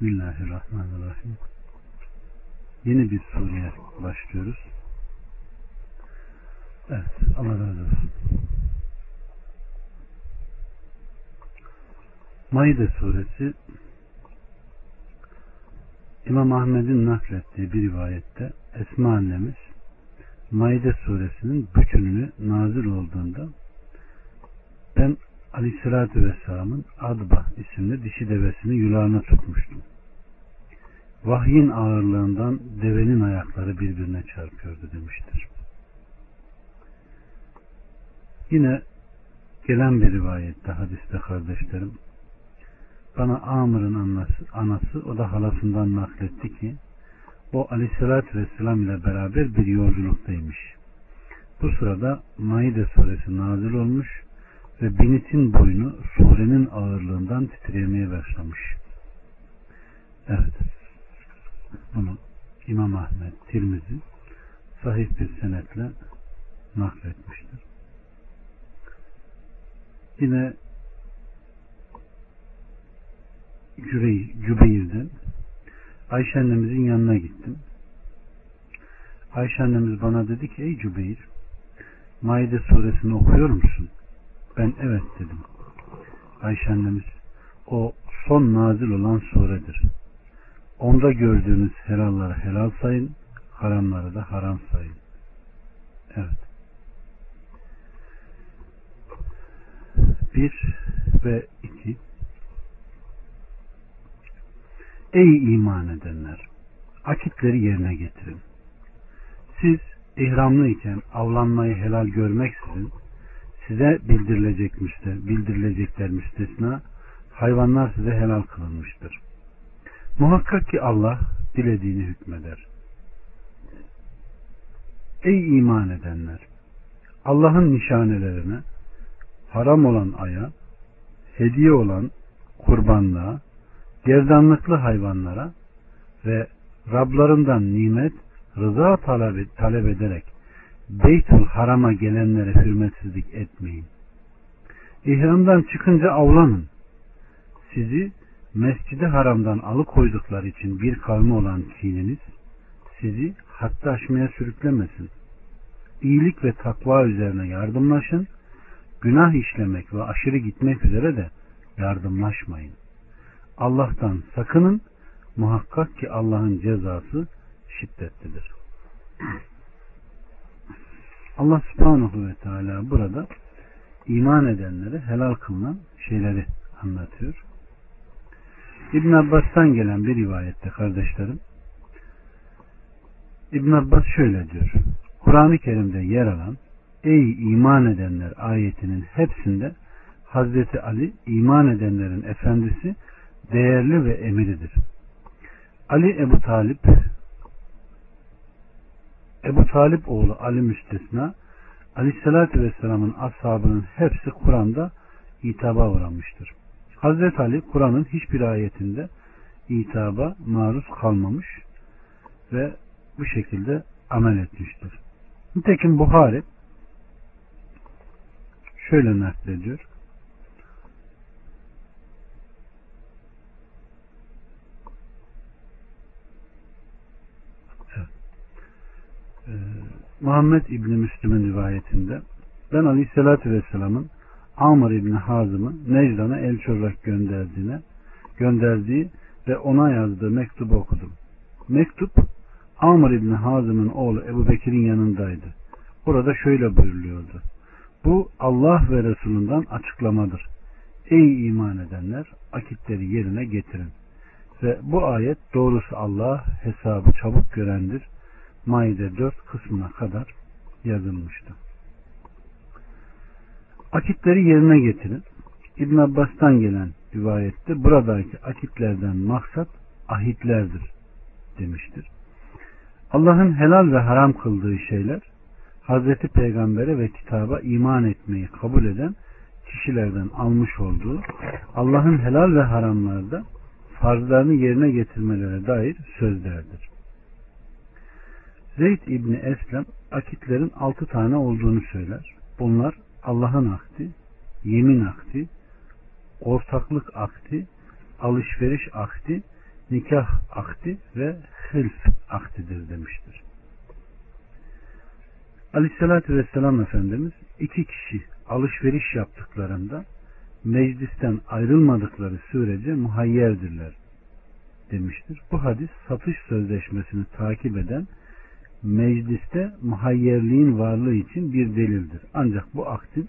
Bismillahirrahmanirrahim. Yeni bir sureye başlıyoruz. Evet, Allah razı olsun. Maide suresi İmam Ahmet'in naklettiği bir rivayette Esma annemiz Maide suresinin bütününü nazil olduğunda ben Aleyhisselatü Vesselam'ın Adba isimli dişi devesini yularına tutmuştum. Vahyin ağırlığından devenin ayakları birbirine çarpıyordu demiştir. Yine gelen bir rivayette hadiste kardeşlerim bana Amr'ın anası, anası o da halasından nakletti ki o aleyhissalatü vesselam ile beraber bir yolculuktaymış. Bu sırada Maide suresi nazil olmuş ve binitin boynu surenin ağırlığından titremeye başlamış. Evet. Bunu İmam Ahmet Tirmizi sahih bir senetle nakletmiştir. Yine Cübeyr'den Ayşe annemizin yanına gittim. Ayşe annemiz bana dedi ki ey Cübeyr Maide suresini okuyor musun? Ben evet dedim. Ayşe annemiz o son nazil olan suredir. Onda gördüğünüz helalları helal sayın, haramları da haram sayın. Evet. Bir ve iki. Ey iman edenler! Akitleri yerine getirin. Siz ihramlı iken avlanmayı helal görmeksizin size bildirilecek müste, bildirilecekler müstesna hayvanlar size helal kılınmıştır. Muhakkak ki Allah dilediğini hükmeder. Ey iman edenler! Allah'ın nişanelerine, haram olan aya, hediye olan kurbanlığa, gerdanlıklı hayvanlara ve Rablarından nimet, rıza talep, talep ederek Beytül Haram'a gelenlere hürmetsizlik etmeyin. İhramdan çıkınca avlanın. Sizi mescidi haramdan alıkoydukları için bir kavmi olan kininiz sizi hatta aşmaya sürüklemesin. İyilik ve takva üzerine yardımlaşın. Günah işlemek ve aşırı gitmek üzere de yardımlaşmayın. Allah'tan sakının. Muhakkak ki Allah'ın cezası şiddetlidir. Allah subhanahu ve teala burada iman edenlere helal kılınan şeyleri anlatıyor. İbn Abbas'tan gelen bir rivayette kardeşlerim İbn Abbas şöyle diyor. Kur'an-ı Kerim'de yer alan Ey iman edenler ayetinin hepsinde Hazreti Ali iman edenlerin efendisi değerli ve emiridir. Ali Ebu Talip Ebu Talip oğlu Ali müstesna Aleyhisselatü Vesselam'ın ashabının hepsi Kur'an'da itaba uğramıştır. Hazreti Ali Kur'an'ın hiçbir ayetinde itaba maruz kalmamış ve bu şekilde amel etmiştir. Nitekim Buhari şöyle naklediyor. Ee, Muhammed İbni Müslüm'ün rivayetinde ben Aleyhisselatü Vesselam'ın Amr İbni Hazım'ı Necdan'a elçi olarak gönderdiğine gönderdiği ve ona yazdığı mektubu okudum. Mektup Amr İbni Hazım'ın oğlu Ebu Bekir'in yanındaydı. Burada şöyle buyuruluyordu. Bu Allah ve Resulünden açıklamadır. Ey iman edenler akitleri yerine getirin. Ve bu ayet doğrusu Allah hesabı çabuk görendir Maide 4 kısmına kadar yazılmıştı. Akitleri yerine getirin. İbn Abbas'tan gelen rivayette buradaki akitlerden maksat ahitlerdir demiştir. Allah'ın helal ve haram kıldığı şeyler Hazreti Peygamber'e ve kitaba iman etmeyi kabul eden kişilerden almış olduğu Allah'ın helal ve haramlarda farzlarını yerine getirmelere dair sözlerdir. Zeyd İbni Eslem akitlerin altı tane olduğunu söyler. Bunlar Allah'ın akdi, yemin akdi, ortaklık akdi, alışveriş akdi nikah akdi ve hılf akdidir demiştir. Aleyhissalatü Vesselam Efendimiz iki kişi alışveriş yaptıklarında meclisten ayrılmadıkları sürece muhayyerdirler demiştir. Bu hadis satış sözleşmesini takip eden mecliste muhayyerliğin varlığı için bir delildir. Ancak bu aktin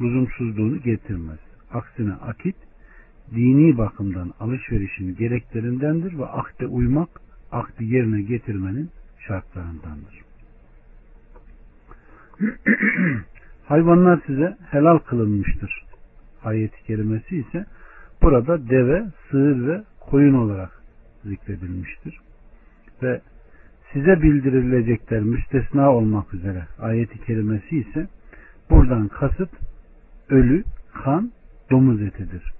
lüzumsuzluğunu getirmez. Aksine akit dini bakımdan alışverişin gereklerindendir ve akde uymak akdi yerine getirmenin şartlarındandır. Hayvanlar size helal kılınmıştır. Ayet-i kerimesi ise burada deve, sığır ve koyun olarak zikredilmiştir. Ve size bildirilecekler müstesna olmak üzere ayeti kerimesi ise buradan kasıt ölü, kan, domuz etidir.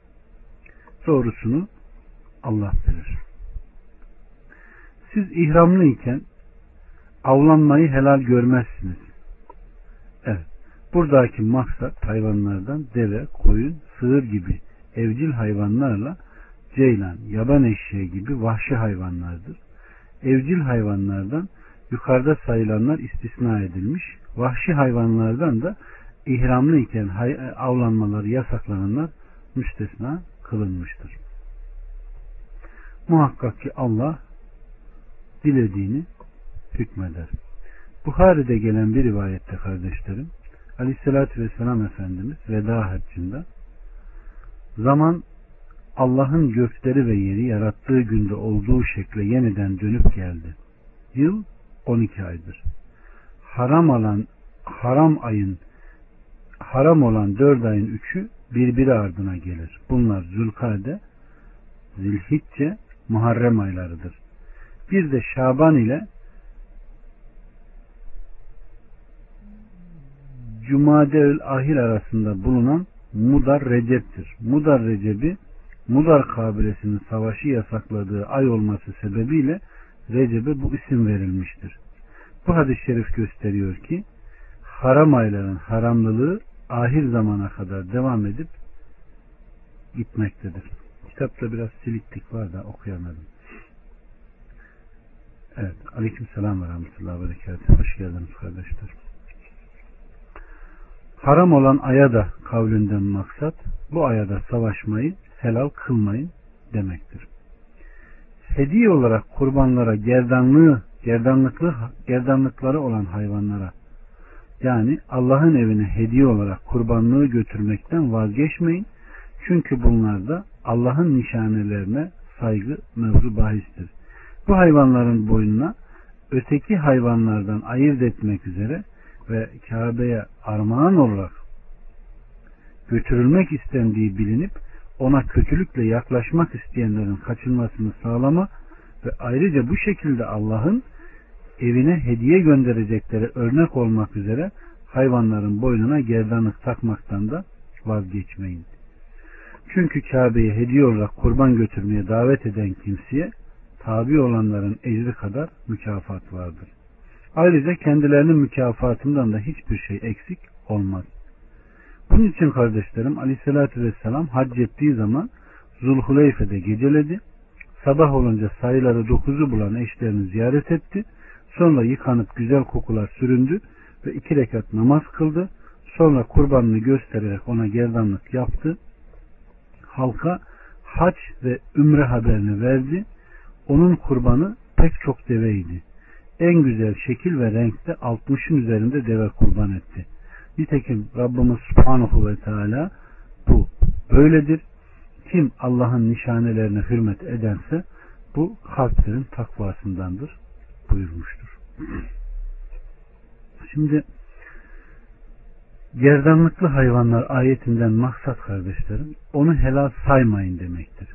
Doğrusunu Allah bilir. Siz ihramlı iken avlanmayı helal görmezsiniz. Evet. Buradaki maksat hayvanlardan deve, koyun, sığır gibi evcil hayvanlarla ceylan, yaban eşeği gibi vahşi hayvanlardır. Evcil hayvanlardan yukarıda sayılanlar istisna edilmiş. Vahşi hayvanlardan da ihramlı iken avlanmaları yasaklananlar müstesna kılınmıştır. Muhakkak ki Allah dilediğini hükmeder. Buhari'de gelen bir rivayette kardeşlerim Aleyhisselatü Vesselam Efendimiz veda haccında zaman Allah'ın gökleri ve yeri yarattığı günde olduğu şekle yeniden dönüp geldi. Yıl 12 aydır. Haram olan haram ayın haram olan 4 ayın üçü birbiri ardına gelir. Bunlar Zülkade, Zilhicce, Muharrem aylarıdır. Bir de Şaban ile Cumadeül Ahir arasında bulunan Mudar Recep'tir. Mudar Recep'i Mudar kabilesinin savaşı yasakladığı ay olması sebebiyle Recep'e bu isim verilmiştir. Bu hadis-i şerif gösteriyor ki haram ayların haramlılığı ahir zamana kadar devam edip gitmektedir. Kitapta biraz siliklik var da okuyamadım. Evet. Aleyküm selam ve rahmetullahi ve berekatuhu. Hoş geldiniz kardeşler. Haram olan aya da kavlinden maksat bu ayada savaşmayı helal kılmayın demektir. Hediye olarak kurbanlara gerdanlığı, gerdanlıklı, gerdanlıkları olan hayvanlara yani Allah'ın evine hediye olarak kurbanlığı götürmekten vazgeçmeyin. Çünkü bunlar da Allah'ın nişanelerine saygı mevzu bahistir. Bu hayvanların boynuna öteki hayvanlardan ayırt etmek üzere ve Kabe'ye armağan olarak götürülmek istendiği bilinip ona kötülükle yaklaşmak isteyenlerin kaçınmasını sağlama ve ayrıca bu şekilde Allah'ın evine hediye gönderecekleri örnek olmak üzere hayvanların boynuna gerdanlık takmaktan da vazgeçmeyin. Çünkü Kabe'ye hediye olarak kurban götürmeye davet eden kimseye tabi olanların ecri kadar mükafat vardır. Ayrıca kendilerinin mükafatından da hiçbir şey eksik olmaz. Bunun için kardeşlerim aleyhissalatü vesselam hac ettiği zaman Zulhuleyfe'de geceledi. Sabah olunca sayıları dokuzu bulan eşlerini ziyaret etti. Sonra yıkanıp güzel kokular süründü ve iki rekat namaz kıldı. Sonra kurbanını göstererek ona gerdanlık yaptı. Halka hac ve ümre haberini verdi. Onun kurbanı pek çok deveydi. En güzel şekil ve renkte 60'ın üzerinde deve kurban etti. Nitekim Rabbimiz Subhanahu ve Teala bu böyledir. Kim Allah'ın nişanelerine hürmet edense bu kalplerin takvasındandır buyurmuştur. Şimdi gerdanlıklı hayvanlar ayetinden maksat kardeşlerim onu helal saymayın demektir.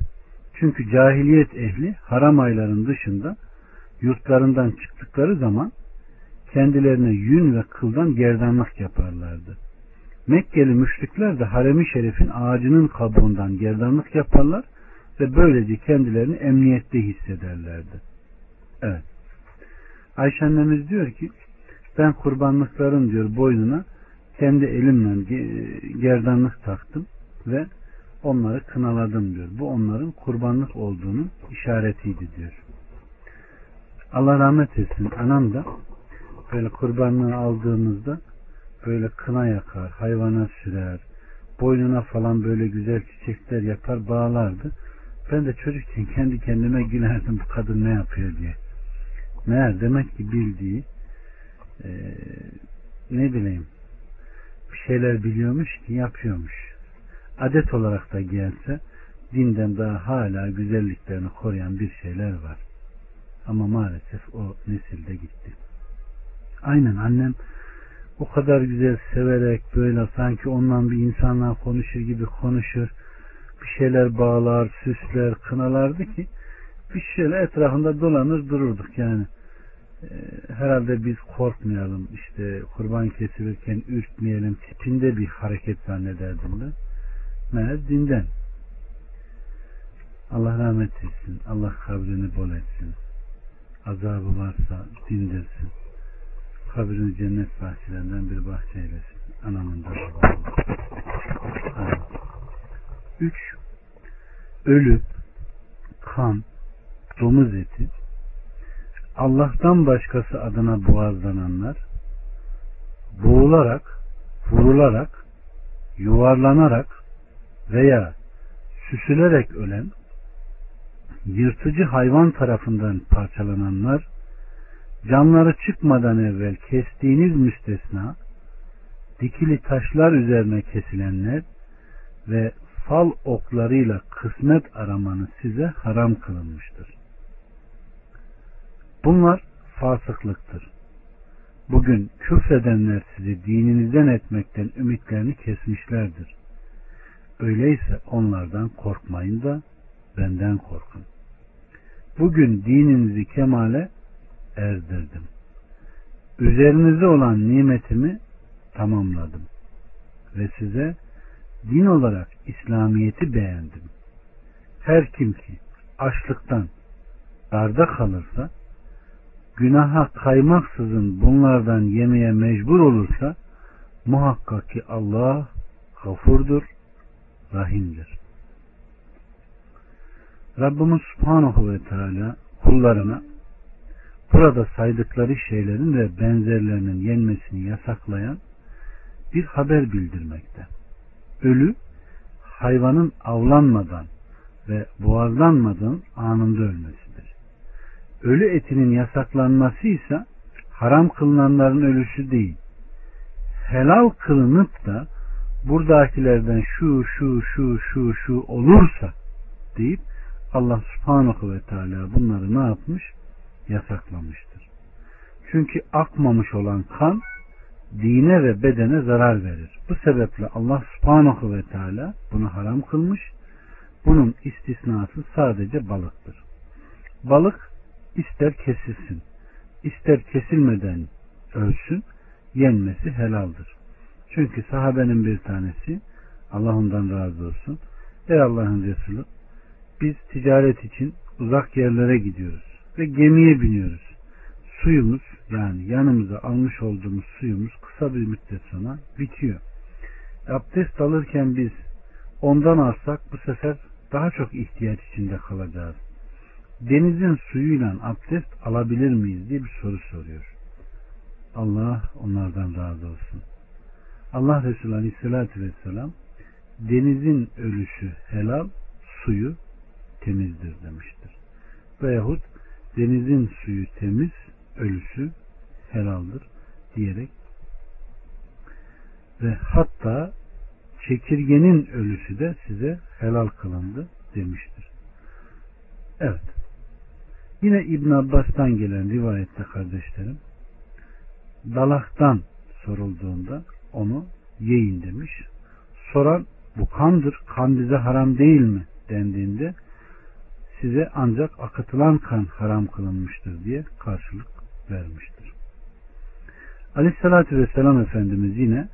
Çünkü cahiliyet ehli haram ayların dışında yurtlarından çıktıkları zaman kendilerine yün ve kıldan gerdanlık yaparlardı. Mekkeli müşrikler de haremi şerifin ağacının kabuğundan gerdanlık yaparlar ve böylece kendilerini emniyette hissederlerdi. Evet. Ayşe annemiz diyor ki ben kurbanlıkların diyor boynuna kendi elimle gerdanlık taktım ve onları kınaladım diyor. Bu onların kurbanlık olduğunun işaretiydi diyor. Allah rahmet etsin. Anam da böyle kurbanlığı aldığımızda böyle kına yakar, hayvana sürer, boynuna falan böyle güzel çiçekler yapar, bağlardı. Ben de çocukken kendi kendime gülerdim bu kadın ne yapıyor diye. Meğer demek ki bildiği e, ne bileyim bir şeyler biliyormuş ki yapıyormuş. Adet olarak da gelse dinden daha hala güzelliklerini koruyan bir şeyler var. Ama maalesef o nesilde gitti. Aynen annem o kadar güzel severek böyle sanki ondan bir insanla konuşur gibi konuşur. Bir şeyler bağlar, süsler, kınalardı ki bir şeyler etrafında dolanır dururduk yani. Ee, herhalde biz korkmayalım işte kurban kesilirken ürkmeyelim tipinde bir hareket zannederdim ben. Meğer dinden. Allah rahmet etsin. Allah kabrini bol etsin. Azabı varsa dindirsin kabrini cennet bahçelerinden bir bahçe eylesin. Anamın da Üç, ölü, kan, domuz eti, Allah'tan başkası adına boğazlananlar, boğularak, vurularak, yuvarlanarak veya süsülerek ölen, yırtıcı hayvan tarafından parçalananlar, canları çıkmadan evvel kestiğiniz müstesna, dikili taşlar üzerine kesilenler ve fal oklarıyla kısmet aramanız size haram kılınmıştır. Bunlar fasıklıktır. Bugün küfredenler sizi dininizden etmekten ümitlerini kesmişlerdir. Öyleyse onlardan korkmayın da benden korkun. Bugün dininizi kemale erdirdim. Üzerinize olan nimetimi tamamladım. Ve size din olarak İslamiyet'i beğendim. Her kim ki açlıktan darda kalırsa günaha kaymaksızın bunlardan yemeye mecbur olursa muhakkak ki Allah gafurdur, rahimdir. Rabbimiz Subhanahu ve Teala kullarına burada saydıkları şeylerin ve benzerlerinin yenmesini yasaklayan bir haber bildirmekte. Ölü hayvanın avlanmadan ve boğazlanmadan anında ölmesidir. Ölü etinin yasaklanması ise haram kılınanların ölüsü değil. Helal kılınıp da buradakilerden şu şu şu şu şu olursa deyip Allah subhanahu ve teala bunları ne yapmış? Yasaklamıştır. Çünkü akmamış olan kan dine ve bedene zarar verir. Bu sebeple Allah subhanahu ve teala bunu haram kılmış. Bunun istisnası sadece balıktır. Balık ister kesilsin, ister kesilmeden ölsün, yenmesi helaldir. Çünkü sahabenin bir tanesi, Allah ondan razı olsun, ey Allah'ın Resulü, biz ticaret için uzak yerlere gidiyoruz ve gemiye biniyoruz. Suyumuz yani yanımıza almış olduğumuz suyumuz kısa bir müddet sonra bitiyor. Abdest alırken biz ondan alsak bu sefer daha çok ihtiyaç içinde kalacağız. Denizin suyuyla abdest alabilir miyiz diye bir soru soruyor. Allah onlardan razı olsun. Allah Resulü Aleyhisselatü Vesselam denizin ölüsü helal, suyu temizdir demiştir. Veyahut denizin suyu temiz, ölüsü helaldir diyerek ve hatta çekirgenin ölüsü de size helal kılındı demiştir. Evet. Yine İbn Abbas'tan gelen rivayette kardeşlerim dalaktan sorulduğunda onu yiyin demiş. Soran bu kandır, kan bize haram değil mi dendiğinde size ancak akıtılan kan haram kılınmıştır diye karşılık vermiştir. Aleyhissalatü vesselam Efendimiz yine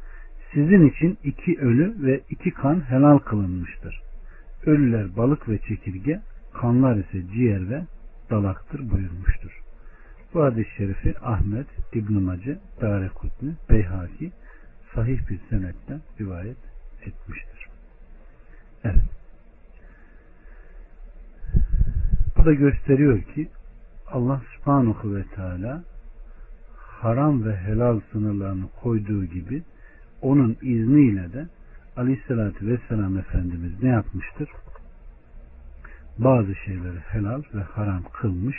sizin için iki ölü ve iki kan helal kılınmıştır. Ölüler balık ve çekirge, kanlar ise ciğer ve dalaktır buyurmuştur. Bu hadis-i şerifi Ahmet, İbn-i Mace, Darekutni, Beyhaki sahih bir senetle rivayet etmiştir. Evet. Bu da gösteriyor ki Allah subhanahu ve teala haram ve helal sınırlarını koyduğu gibi onun izniyle de aleyhissalatü vesselam Efendimiz ne yapmıştır? Bazı şeyleri helal ve haram kılmış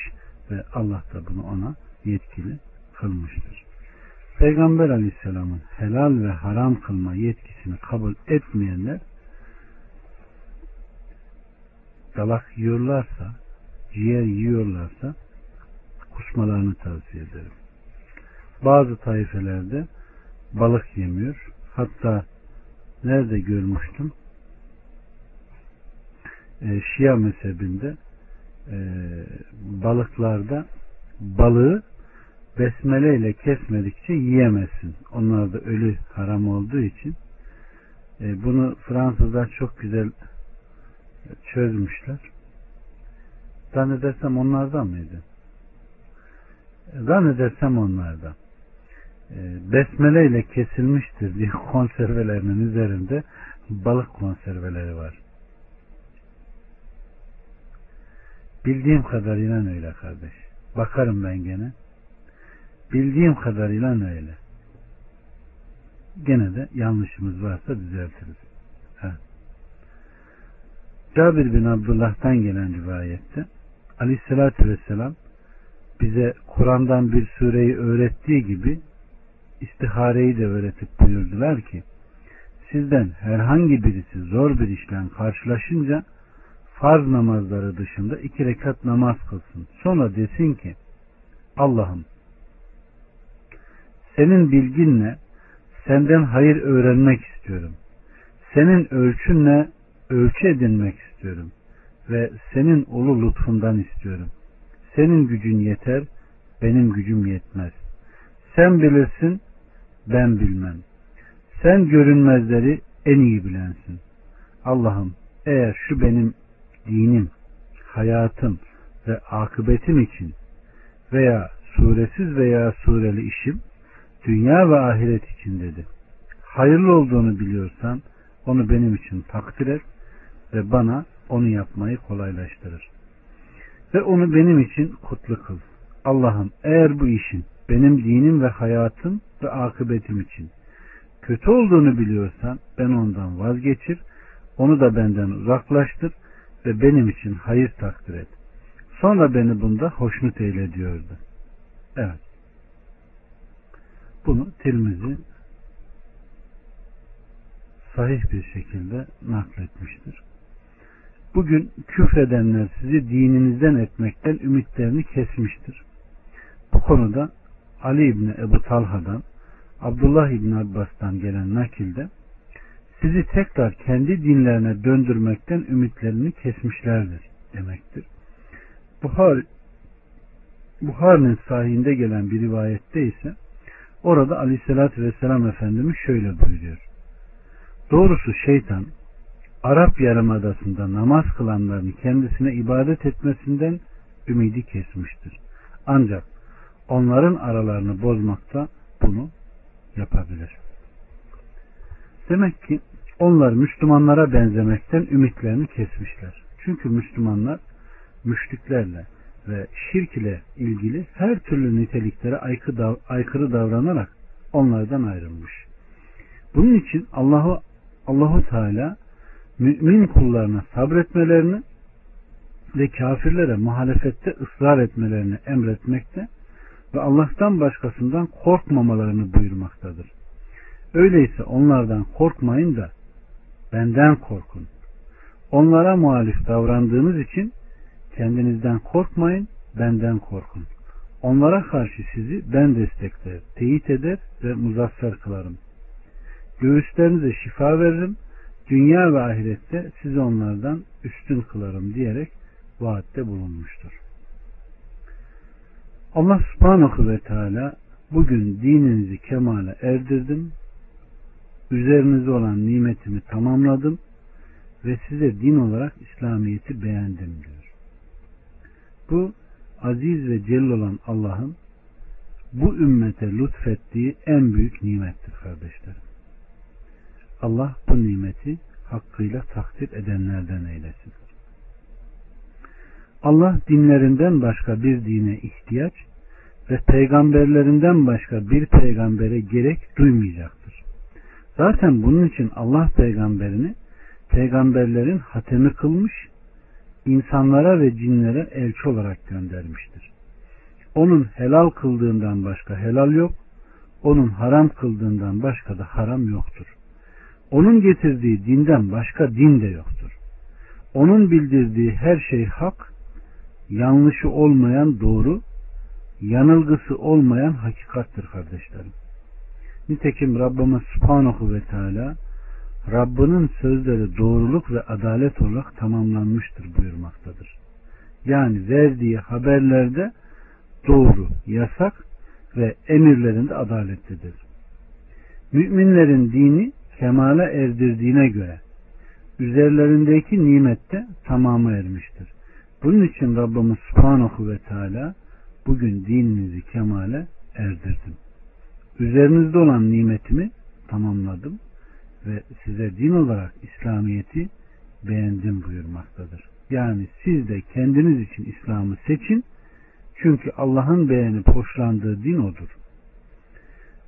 ve Allah da bunu ona yetkili kılmıştır. Peygamber aleyhisselamın helal ve haram kılma yetkisini kabul etmeyenler dalak yiyorlarsa, ciğer yiyorlarsa kusmalarını tavsiye ederim. Bazı taifelerde balık yemiyor. Hatta nerede görmüştüm? E, Şia mezhebinde e, balıklarda balığı besmele ile kesmedikçe yiyemezsin. Onlar da ölü haram olduğu için e, bunu Fransızlar çok güzel çözmüşler. Zannedersem onlardan mıydı? Zannedersem onlardan. E, besmele ile kesilmiştir diye konservelerinin üzerinde balık konserveleri var. Bildiğim kadarıyla öyle kardeş. Bakarım ben gene. Bildiğim kadarıyla öyle. Gene de yanlışımız varsa düzeltiriz. Ha. Cabir bin Abdullah'tan gelen rivayette Aleyhisselatü Vesselam bize Kur'an'dan bir sureyi öğrettiği gibi istihareyi de öğretip buyurdular ki sizden herhangi birisi zor bir işle karşılaşınca farz namazları dışında iki rekat namaz kılsın. Sonra desin ki Allah'ım senin bilginle senden hayır öğrenmek istiyorum. Senin ölçünle ölçü edinmek istiyorum. Ve senin ulu lütfundan istiyorum. Senin gücün yeter, benim gücüm yetmez. Sen bilirsin, ben bilmem. Sen görünmezleri en iyi bilensin. Allah'ım eğer şu benim dinim, hayatım ve akıbetim için veya suresiz veya sureli işim dünya ve ahiret için dedi. Hayırlı olduğunu biliyorsan onu benim için takdir et ve bana onu yapmayı kolaylaştırır. Ve onu benim için kutlu kıl. Allah'ım eğer bu işin benim dinim ve hayatım ve akıbetim için kötü olduğunu biliyorsan ben ondan vazgeçir, onu da benden uzaklaştır ve benim için hayır takdir et. Sonra beni bunda hoşnut eyle diyordu. Evet. Bunu Tirmizi sahih bir şekilde nakletmiştir. Bugün küfredenler sizi dininizden etmekten ümitlerini kesmiştir. Bu konuda Ali İbni Ebu Talha'dan Abdullah İbni Abbas'tan gelen nakilde sizi tekrar kendi dinlerine döndürmekten ümitlerini kesmişlerdir demektir. Buhar Buhar'ın sahihinde gelen bir rivayette ise orada aleyhissalatü vesselam Efendimiz şöyle buyuruyor. Doğrusu şeytan Arap Yarımadası'nda namaz kılanların kendisine ibadet etmesinden ümidi kesmiştir. Ancak onların aralarını bozmakta bunu yapabilir. Demek ki onlar Müslümanlara benzemekten ümitlerini kesmişler. Çünkü Müslümanlar müşriklerle ve şirk ile ilgili her türlü niteliklere aykırı davranarak onlardan ayrılmış. Bunun için Allahu Allahu Teala mümin kullarına sabretmelerini ve kafirlere muhalefette ısrar etmelerini emretmekte ve Allah'tan başkasından korkmamalarını buyurmaktadır. Öyleyse onlardan korkmayın da benden korkun. Onlara muhalif davrandığınız için kendinizden korkmayın, benden korkun. Onlara karşı sizi ben destekler, teyit eder ve muzaffer kılarım. Göğüslerinize şifa veririm, dünya ve ahirette sizi onlardan üstün kılarım diyerek vaatte bulunmuştur. Allah subhanahu ve teala bugün dininizi kemale erdirdim, üzerinize olan nimetimi tamamladım ve size din olarak İslamiyet'i beğendim diyor. Bu aziz ve celil olan Allah'ın bu ümmete lütfettiği en büyük nimettir kardeşlerim. Allah bu nimeti hakkıyla takdir edenlerden eylesin. Allah dinlerinden başka bir dine ihtiyaç ve peygamberlerinden başka bir peygambere gerek duymayacaktır. Zaten bunun için Allah peygamberini peygamberlerin hatemi kılmış, insanlara ve cinlere elçi olarak göndermiştir. Onun helal kıldığından başka helal yok, onun haram kıldığından başka da haram yoktur. Onun getirdiği dinden başka din de yoktur. Onun bildirdiği her şey hak, yanlışı olmayan doğru, yanılgısı olmayan hakikattir kardeşlerim. Nitekim Rabbimiz Subhanahu ve Teala Rabbinin sözleri doğruluk ve adalet olarak tamamlanmıştır buyurmaktadır. Yani verdiği haberlerde doğru, yasak ve emirlerinde adaletlidir. Müminlerin dini kemale erdirdiğine göre üzerlerindeki nimette tamamı ermiştir. Bunun için Rabbimiz Subhanahu ve Teala bugün dininizi kemale erdirdim. Üzerinizde olan nimetimi tamamladım ve size din olarak İslamiyet'i beğendim buyurmaktadır. Yani siz de kendiniz için İslam'ı seçin çünkü Allah'ın beğenip hoşlandığı din odur.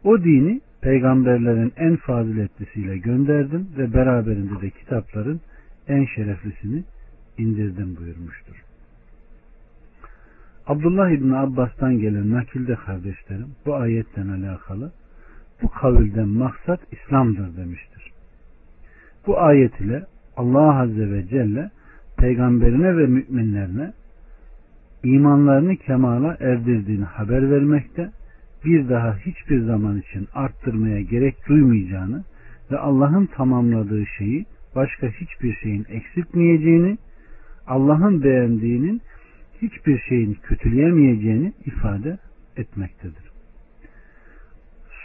O dini peygamberlerin en faziletlisiyle gönderdim ve beraberinde de kitapların en şereflisini indirdim buyurmuştur. Abdullah İbni Abbas'tan gelen nakilde kardeşlerim bu ayetten alakalı bu kavilden maksat İslam'dır demiştir. Bu ayet ile Allah Azze ve Celle peygamberine ve müminlerine imanlarını kemala erdirdiğini haber vermekte, bir daha hiçbir zaman için arttırmaya gerek duymayacağını ve Allah'ın tamamladığı şeyi başka hiçbir şeyin eksiltmeyeceğini, Allah'ın beğendiğinin hiçbir şeyin kötüleyemeyeceğini ifade etmektedir.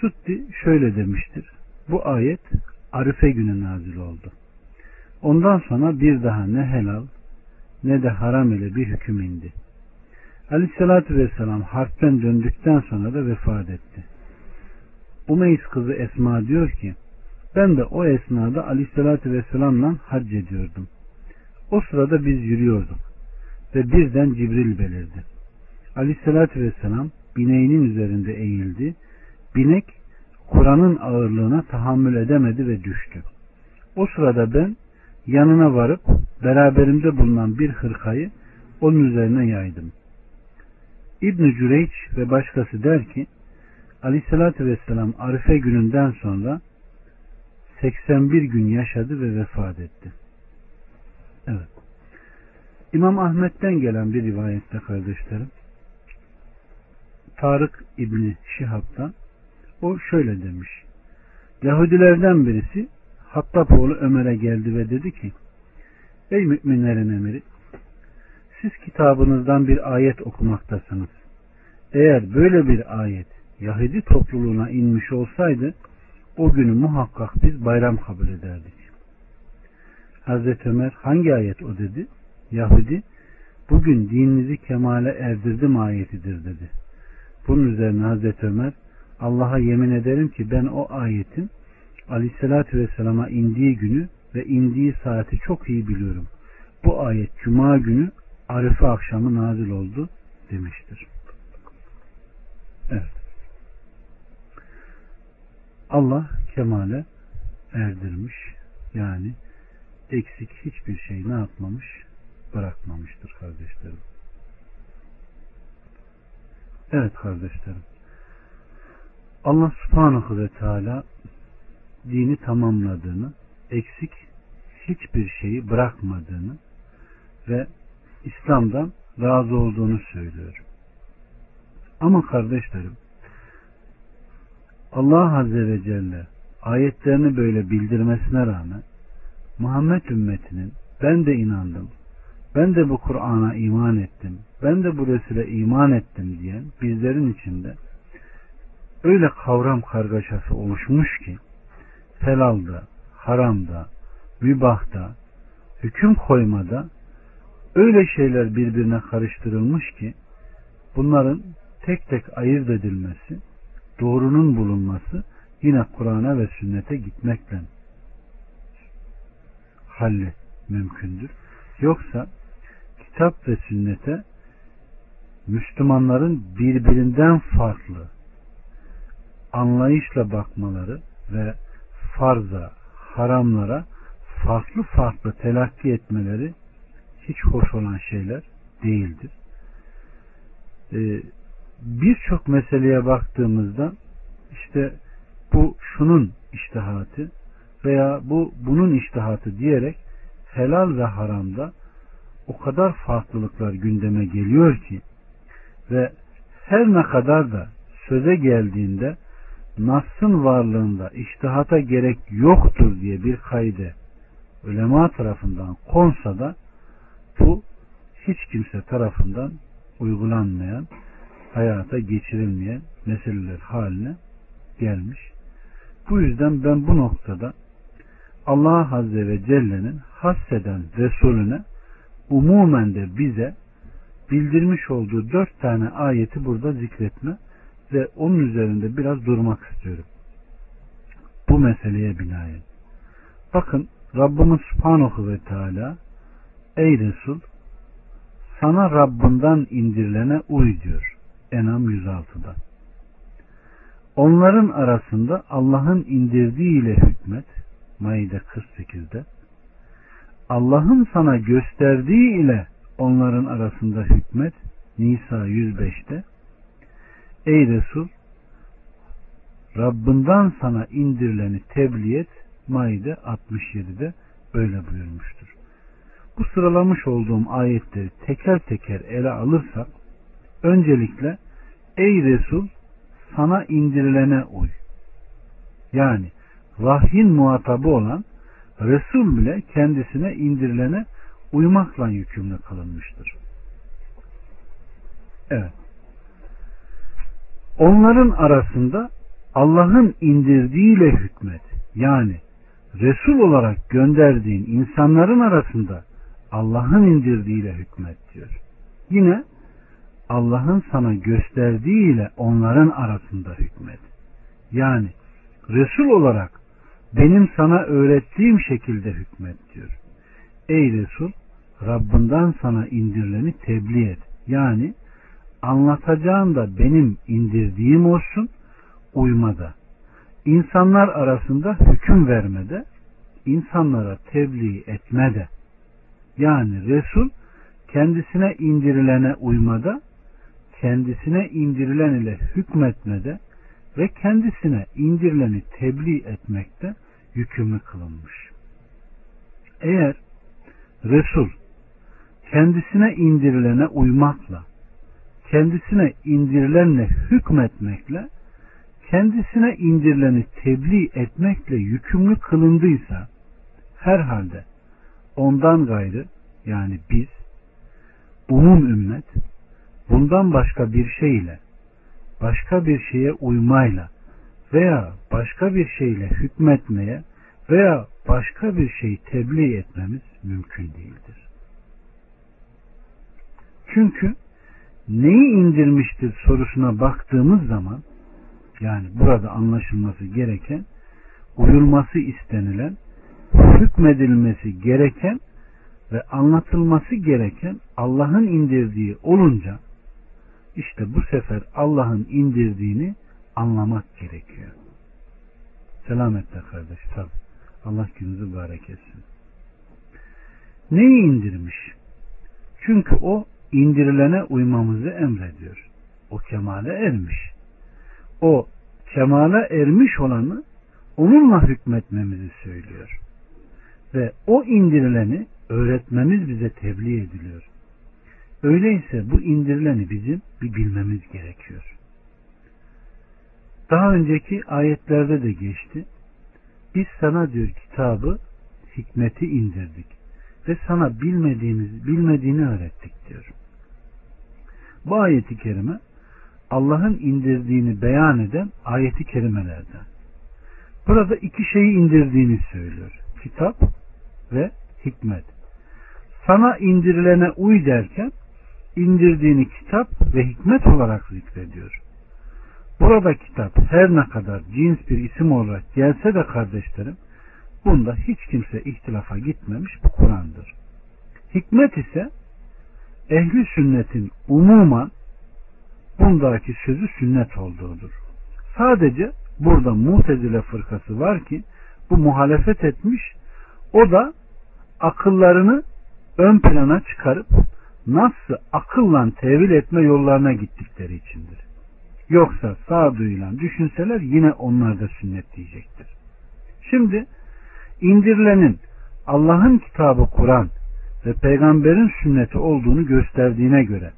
Sutti şöyle demiştir. Bu ayet Arife günü nazil oldu. Ondan sonra bir daha ne helal ne de haram ile bir hüküm indi. Aleyhissalatü vesselam harpten döndükten sonra da vefat etti. Umeys kızı Esma diyor ki ben de o esnada Aleyhissalatü vesselamla hac ediyordum. O sırada biz yürüyorduk ve birden Cibril belirdi. Aleyhissalatü vesselam bineğinin üzerinde eğildi. Binek Kur'an'ın ağırlığına tahammül edemedi ve düştü. O sırada ben yanına varıp beraberimde bulunan bir hırkayı onun üzerine yaydım. İbn Cüreyç ve başkası der ki Aleyhisselatü Vesselam Arife gününden sonra 81 gün yaşadı ve vefat etti. Evet. İmam Ahmet'ten gelen bir rivayette kardeşlerim Tarık İbni Şihab'dan o şöyle demiş. Yahudilerden birisi Hattab oğlu Ömer'e geldi ve dedi ki Ey müminlerin emiri siz kitabınızdan bir ayet okumaktasınız. Eğer böyle bir ayet Yahudi topluluğuna inmiş olsaydı o günü muhakkak biz bayram kabul ederdik. Hazreti Ömer hangi ayet o dedi? Yahudi bugün dininizi kemale erdirdim ayetidir dedi. Bunun üzerine Hazreti Ömer Allah'a yemin ederim ki ben o ayetin Aleyhisselatü Vesselam'a indiği günü ve indiği saati çok iyi biliyorum. Bu ayet Cuma günü Arife akşamı nazil oldu demiştir. Evet. Allah kemale erdirmiş. Yani eksik hiçbir şey ne yapmamış? Bırakmamıştır kardeşlerim. Evet kardeşlerim. Allah subhanahu ve teala dini tamamladığını, eksik hiçbir şeyi bırakmadığını ve İslam'dan razı olduğunu söylüyor. Ama kardeşlerim Allah Azze ve Celle ayetlerini böyle bildirmesine rağmen Muhammed ümmetinin ben de inandım, ben de bu Kur'an'a iman ettim, ben de bu Resul'e iman ettim diyen bizlerin içinde öyle kavram kargaşası oluşmuş ki helalda, haramda, mübahta, hüküm koymada öyle şeyler birbirine karıştırılmış ki bunların tek tek ayırt edilmesi, doğrunun bulunması yine Kur'an'a ve sünnete gitmekle halli mümkündür. Yoksa kitap ve sünnete Müslümanların birbirinden farklı anlayışla bakmaları ve farza, haramlara farklı farklı telakki etmeleri hiç hoş olan şeyler değildir. Ee, Birçok meseleye baktığımızda işte bu şunun iştihatı veya bu bunun iştihatı diyerek helal ve haramda o kadar farklılıklar gündeme geliyor ki ve her ne kadar da söze geldiğinde Nas'ın varlığında iştihata gerek yoktur diye bir kayde ulema tarafından konsa da bu hiç kimse tarafından uygulanmayan, hayata geçirilmeyen meseleler haline gelmiş. Bu yüzden ben bu noktada Allah Azze ve Celle'nin hasseden Resulüne umumen de bize bildirmiş olduğu dört tane ayeti burada zikretme ve onun üzerinde biraz durmak istiyorum. Bu meseleye binaen. Bakın Rabbimiz Subhanahu ve Teala Ey Resul sana Rabbinden indirilene uy diyor. Enam 106'da. Onların arasında Allah'ın indirdiği ile hükmet Maide 48'de Allah'ın sana gösterdiği ile onların arasında hükmet Nisa 105'te Ey Resul Rabbinden sana indirileni tebliğ et Maide 67'de böyle buyurmuştur. Bu sıralamış olduğum ayetleri teker teker ele alırsak öncelikle Ey Resul sana indirilene uy. Yani vahyin muhatabı olan Resul bile kendisine indirilene uymakla yükümlü kılınmıştır. Evet. Onların arasında Allah'ın indirdiğiyle hükmet. Yani Resul olarak gönderdiğin insanların arasında Allah'ın indirdiğiyle hükmet diyor. Yine Allah'ın sana gösterdiğiyle onların arasında hükmet. Yani Resul olarak benim sana öğrettiğim şekilde hükmet diyor. Ey Resul Rabbinden sana indirileni tebliğ et. Yani anlatacağın da benim indirdiğim olsun uymada. İnsanlar arasında hüküm vermede, insanlara tebliğ etmede. Yani Resul kendisine indirilene uymada, kendisine indirilen ile hükmetmede ve kendisine indirileni tebliğ etmekte yükümlü kılınmış. Eğer Resul kendisine indirilene uymakla, kendisine indirilenle hükmetmekle, kendisine indirileni tebliğ etmekle yükümlü kılındıysa, herhalde ondan gayrı yani biz, umum ümmet, bundan başka bir şeyle başka bir şeye uymayla veya başka bir şeyle hükmetmeye veya başka bir şeyi tebliğ etmemiz mümkün değildir. Çünkü neyi indirmiştir sorusuna baktığımız zaman yani burada anlaşılması gereken uyulması istenilen hükmedilmesi gereken ve anlatılması gereken Allah'ın indirdiği olunca işte bu sefer Allah'ın indirdiğini anlamak gerekiyor. Selametle kardeş tabi. Allah gününüzü mübarek etsin. Neyi indirmiş? Çünkü o indirilene uymamızı emrediyor. O kemale ermiş. O kemale ermiş olanı onunla hükmetmemizi söylüyor. Ve o indirileni öğretmemiz bize tebliğ ediliyor. Öyleyse bu indirileni bizim bir bilmemiz gerekiyor. Daha önceki ayetlerde de geçti. Biz sana diyor kitabı, hikmeti indirdik ve sana bilmediğimiz, bilmediğini öğrettik diyor. Bu ayeti kerime Allah'ın indirdiğini beyan eden ayeti kerimelerden. Burada iki şeyi indirdiğini söylüyor. Kitap ve hikmet. Sana indirilene uy derken indirdiğini kitap ve hikmet olarak zikrediyor. Burada kitap her ne kadar cins bir isim olarak gelse de kardeşlerim bunda hiç kimse ihtilafa gitmemiş bu Kur'an'dır. Hikmet ise ehli sünnetin umuman bundaki sözü sünnet olduğudur. Sadece burada mutezile fırkası var ki bu muhalefet etmiş o da akıllarını ön plana çıkarıp nasıl akılla tevil etme yollarına gittikleri içindir. Yoksa sağduyuyla düşünseler yine onlar da sünnet diyecektir. Şimdi indirilenin Allah'ın kitabı Kur'an ve peygamberin sünneti olduğunu gösterdiğine göre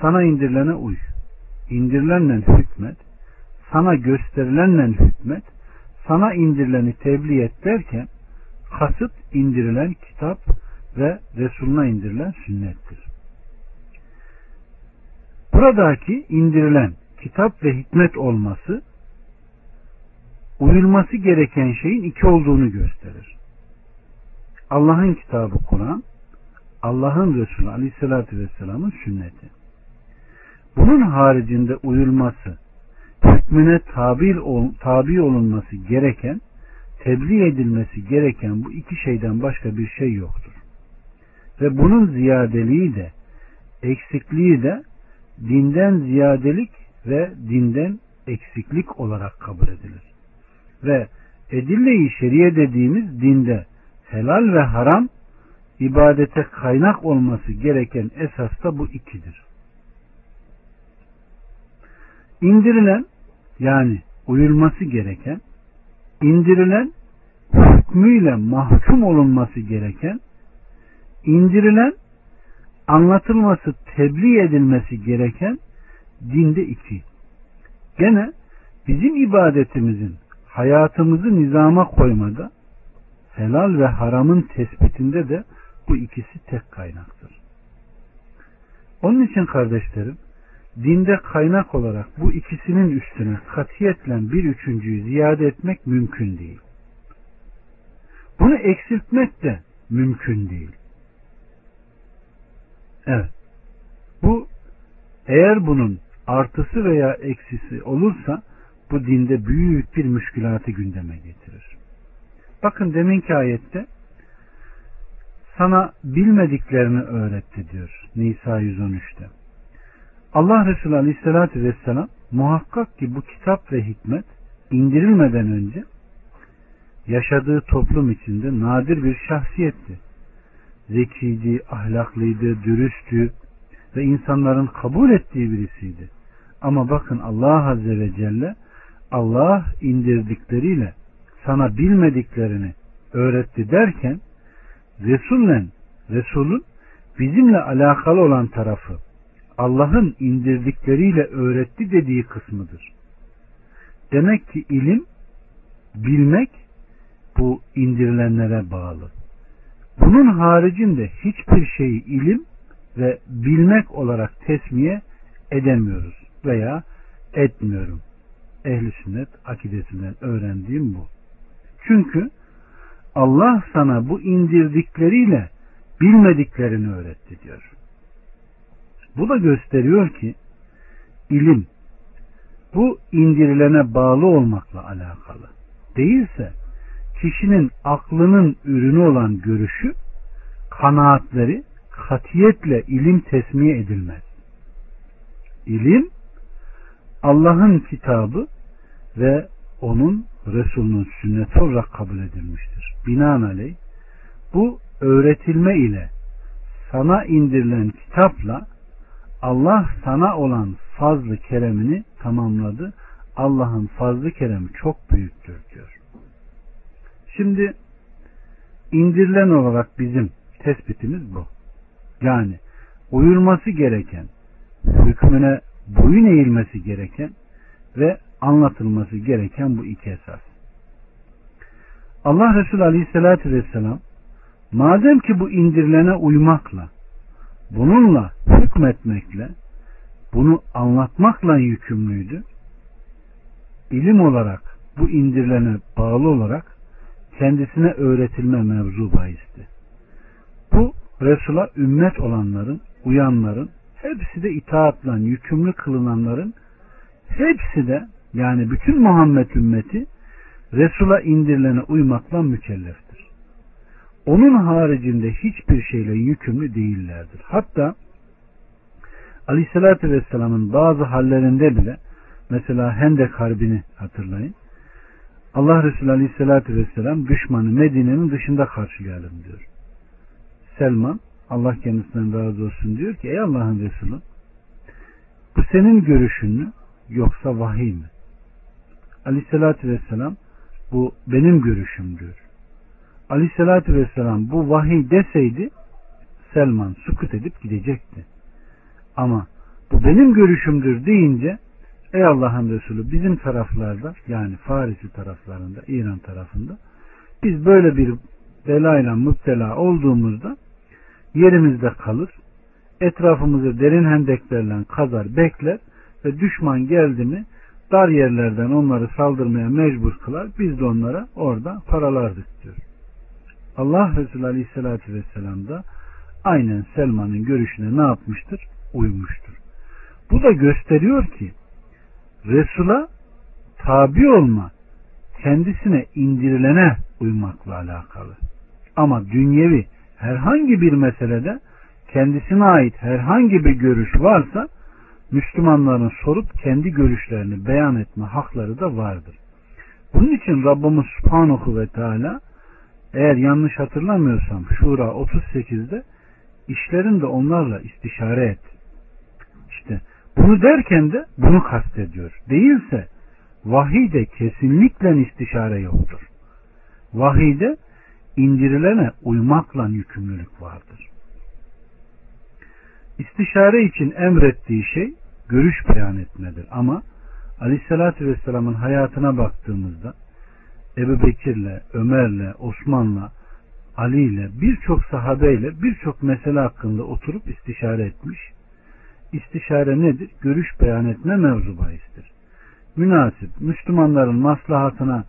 sana indirilene uy, indirilenle hükmet, sana gösterilenle hükmet, sana indirileni tebliğ et derken kasıt indirilen kitap ve Resuluna indirilen sünnettir. Buradaki indirilen kitap ve hikmet olması uyulması gereken şeyin iki olduğunu gösterir. Allah'ın kitabı Kur'an, Allah'ın Resulü Aleyhisselatü Vesselam'ın sünneti. Bunun haricinde uyulması, hükmüne tabi, tabi olunması gereken, tebliğ edilmesi gereken bu iki şeyden başka bir şey yoktur. Ve bunun ziyadeliği de, eksikliği de dinden ziyadelik ve dinden eksiklik olarak kabul edilir. Ve edille-i şeriye dediğimiz dinde helal ve haram ibadete kaynak olması gereken esas da bu ikidir. İndirilen yani uyulması gereken, indirilen hükmüyle mahkum olunması gereken, indirilen anlatılması, tebliğ edilmesi gereken dinde iki. Gene bizim ibadetimizin hayatımızı nizama koymada helal ve haramın tespitinde de bu ikisi tek kaynaktır. Onun için kardeşlerim dinde kaynak olarak bu ikisinin üstüne katiyetle bir üçüncüyü ziyade etmek mümkün değil. Bunu eksiltmek de mümkün değil. Evet. Bu eğer bunun artısı veya eksisi olursa bu dinde büyük bir müşkülatı gündeme getirir. Bakın deminki ayette sana bilmediklerini öğretti diyor Nisa 113'te. Allah Resulü Aleyhisselatü Vesselam muhakkak ki bu kitap ve hikmet indirilmeden önce yaşadığı toplum içinde nadir bir şahsiyetti. Zekiydi, ahlaklıydı, dürüsttü ve insanların kabul ettiği birisiydi. Ama bakın Allah Azze ve Celle Allah indirdikleriyle sana bilmediklerini öğretti derken Resul'le Resul'ün bizimle alakalı olan tarafı Allah'ın indirdikleriyle öğretti dediği kısmıdır. Demek ki ilim bilmek bu indirilenlere bağlı. Bunun haricinde hiçbir şeyi ilim ve bilmek olarak tesmiye edemiyoruz veya etmiyorum. Ehli sünnet akidesinden öğrendiğim bu. Çünkü Allah sana bu indirdikleriyle bilmediklerini öğretti diyor. Bu da gösteriyor ki ilim bu indirilene bağlı olmakla alakalı. Değilse kişinin aklının ürünü olan görüşü, kanaatleri katiyetle ilim tesmiye edilmez. İlim Allah'ın kitabı ve onun Resulünün sünneti olarak kabul edilmiştir. Binaenaleyh bu öğretilme ile sana indirilen kitapla Allah sana olan fazlı keremini tamamladı. Allah'ın fazlı keremi çok büyüktür diyor. Şimdi indirilen olarak bizim tespitimiz bu. Yani uyulması gereken, hükmüne boyun eğilmesi gereken ve anlatılması gereken bu iki esas. Allah Resulü Aleyhisselatü Vesselam madem ki bu indirilene uymakla bununla hükmetmekle bunu anlatmakla yükümlüydü. İlim olarak bu indirilene bağlı olarak kendisine öğretilme mevzu bahisti. Bu Resul'a ümmet olanların, uyanların, hepsi de itaatla yükümlü kılınanların hepsi de yani bütün Muhammed ümmeti Resul'a indirilene uymakla mükelleftir. Onun haricinde hiçbir şeyle yükümlü değillerdir. Hatta Aleyhisselatü Vesselam'ın bazı hallerinde bile mesela Hendek Harbi'ni hatırlayın. Allah Resulü Aleyhisselatü Vesselam düşmanı Medine'nin dışında karşılayalım diyor. Selman Allah kendisinden razı olsun diyor ki ey Allah'ın Resulü bu senin görüşün mü yoksa vahiy mi? Aleyhisselatü Vesselam bu benim görüşüm diyor. Aleyhisselatü Vesselam bu vahiy deseydi Selman sukut edip gidecekti. Ama bu benim görüşümdür deyince ey Allah'ın Resulü bizim taraflarda yani Farisi taraflarında İran tarafında biz böyle bir belayla müptela olduğumuzda yerimizde kalır etrafımızı derin hendeklerle kazar bekler ve düşman geldi mi dar yerlerden onları saldırmaya mecbur kılar biz de onlara orada paralardık diyor. Allah Resulü Aleyhisselatü Vesselam da aynen Selman'ın görüşüne ne yapmıştır? Uymuştur. Bu da gösteriyor ki Resul'a tabi olma kendisine indirilene uymakla alakalı. Ama dünyevi herhangi bir meselede kendisine ait herhangi bir görüş varsa Müslümanların sorup kendi görüşlerini beyan etme hakları da vardır. Bunun için Rabbimiz Subhanahu ve Teala eğer yanlış hatırlamıyorsam Şura 38'de işlerinde onlarla istişare et. İşte bunu derken de bunu kastediyor. Değilse vahiyde kesinlikle istişare yoktur. Vahiyde indirilene uymakla yükümlülük vardır. İstişare için emrettiği şey görüş beyan etmedir. Ama Aleyhisselatü Vesselam'ın hayatına baktığımızda Ebu Bekir'le, Ömer'le, Osman'la, Ali'yle, birçok sahabeyle birçok mesele hakkında oturup istişare etmiş. İstişare nedir? Görüş beyan etme mevzu bahistir. Münasip, Müslümanların maslahatına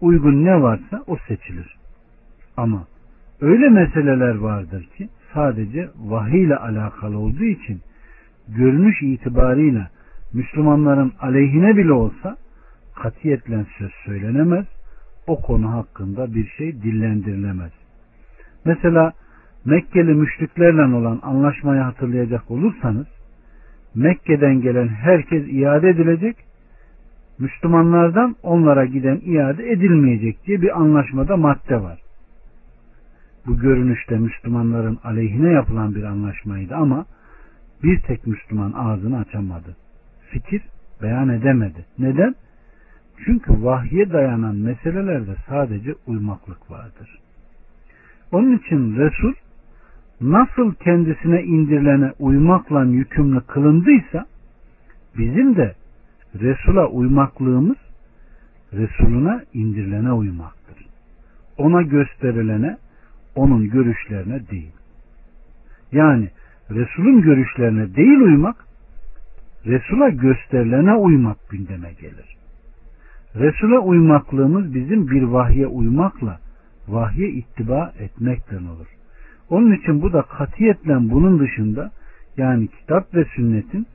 uygun ne varsa o seçilir. Ama öyle meseleler vardır ki sadece vahiy ile alakalı olduğu için görünüş itibarıyla Müslümanların aleyhine bile olsa katiyetle söz söylenemez. O konu hakkında bir şey dillendirilemez. Mesela Mekkeli müşriklerle olan anlaşmayı hatırlayacak olursanız Mekke'den gelen herkes iade edilecek Müslümanlardan onlara giden iade edilmeyecek diye bir anlaşmada madde var bu görünüşte Müslümanların aleyhine yapılan bir anlaşmaydı ama bir tek Müslüman ağzını açamadı. Fikir beyan edemedi. Neden? Çünkü vahye dayanan meselelerde sadece uymaklık vardır. Onun için Resul nasıl kendisine indirilene uymakla yükümlü kılındıysa bizim de Resul'a uymaklığımız Resuluna indirilene uymaktır. Ona gösterilene onun görüşlerine değil. Yani Resul'ün görüşlerine değil uymak, Resul'a gösterilene uymak gündeme gelir. Resul'e uymaklığımız bizim bir vahye uymakla, vahye ittiba etmekle olur. Onun için bu da katiyetle bunun dışında yani kitap ve sünnetin,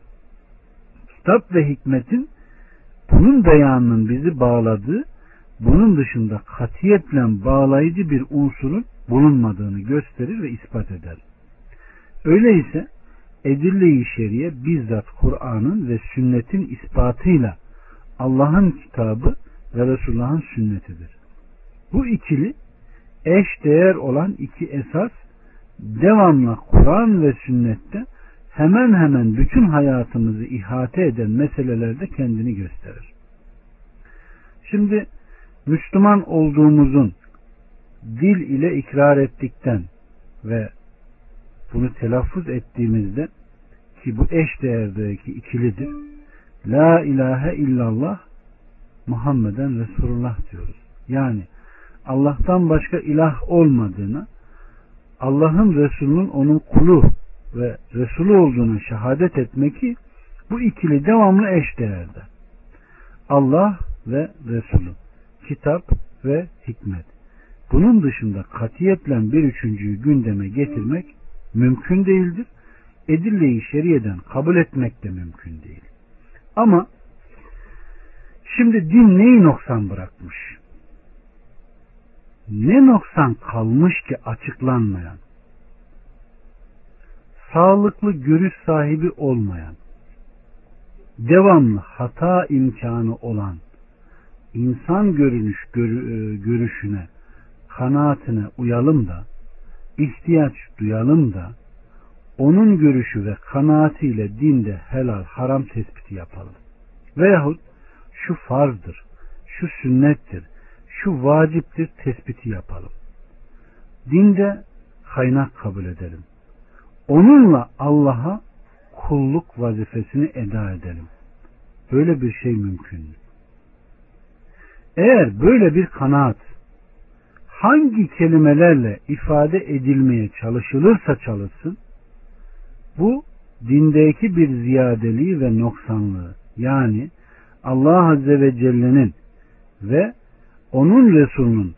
kitap ve hikmetin bunun beyanının bizi bağladığı, bunun dışında katiyetle bağlayıcı bir unsurun bulunmadığını gösterir ve ispat eder. Öyleyse edille-i şeriye bizzat Kur'an'ın ve sünnetin ispatıyla Allah'ın kitabı ve Resulullah'ın sünnetidir. Bu ikili eş değer olan iki esas devamlı Kur'an ve sünnette hemen hemen bütün hayatımızı ihate eden meselelerde kendini gösterir. Şimdi Müslüman olduğumuzun dil ile ikrar ettikten ve bunu telaffuz ettiğimizde ki bu eş değerdeki ikilidir. La ilahe illallah Muhammeden Resulullah diyoruz. Yani Allah'tan başka ilah olmadığını, Allah'ın Resulünün onun kulu ve Resulü olduğunu şehadet etmek ki bu ikili devamlı eş değerde. Allah ve Resulü, kitap ve hikmet. Bunun dışında katiyetle bir üçüncüyü gündeme getirmek mümkün değildir. Edille-i şeriyeden kabul etmek de mümkün değil. Ama şimdi din neyi noksan bırakmış? Ne noksan kalmış ki açıklanmayan? sağlıklı görüş sahibi olmayan, devamlı hata imkanı olan, insan görünüş görü, e, görüşüne, kanaatine uyalım da, ihtiyaç duyalım da, onun görüşü ve kanaatiyle dinde helal haram tespiti yapalım. Veyahut şu farzdır, şu sünnettir, şu vaciptir tespiti yapalım. Dinde kaynak kabul edelim. Onunla Allah'a kulluk vazifesini eda edelim. Böyle bir şey mümkün mü? Eğer böyle bir kanaat hangi kelimelerle ifade edilmeye çalışılırsa çalışsın bu dindeki bir ziyadeliği ve noksanlığı yani Allah Azze ve Celle'nin ve onun Resulünün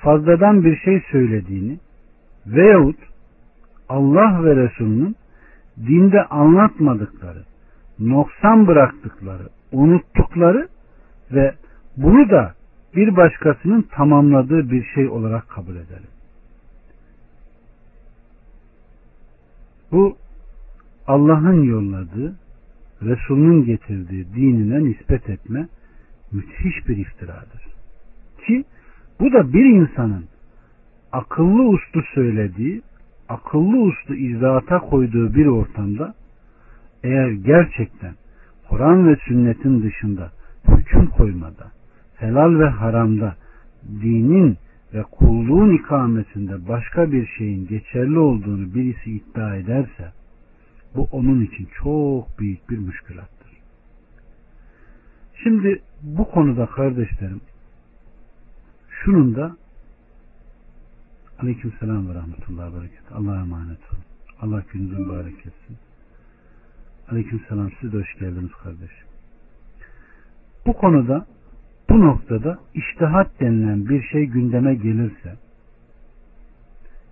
fazladan bir şey söylediğini veyahut Allah ve Resulünün dinde anlatmadıkları, noksan bıraktıkları, unuttukları ve bunu da bir başkasının tamamladığı bir şey olarak kabul edelim. Bu Allah'ın yolladığı, Resulünün getirdiği dinine nispet etme müthiş bir iftiradır. Ki bu da bir insanın akıllı uslu söylediği, akıllı uslu izaata koyduğu bir ortamda eğer gerçekten Kur'an ve sünnetin dışında hüküm koymada, helal ve haramda dinin ve kulluğun ikametinde başka bir şeyin geçerli olduğunu birisi iddia ederse bu onun için çok büyük bir müşkülattır. Şimdi bu konuda kardeşlerim şunun da Aleyküm selam ve rahmetullahi bereket. Allah'a emanet olun. Allah gününüzü mübarek etsin. Aleyküm selam. Siz de hoş geldiniz kardeşim. Bu konuda bu noktada iştihat denilen bir şey gündeme gelirse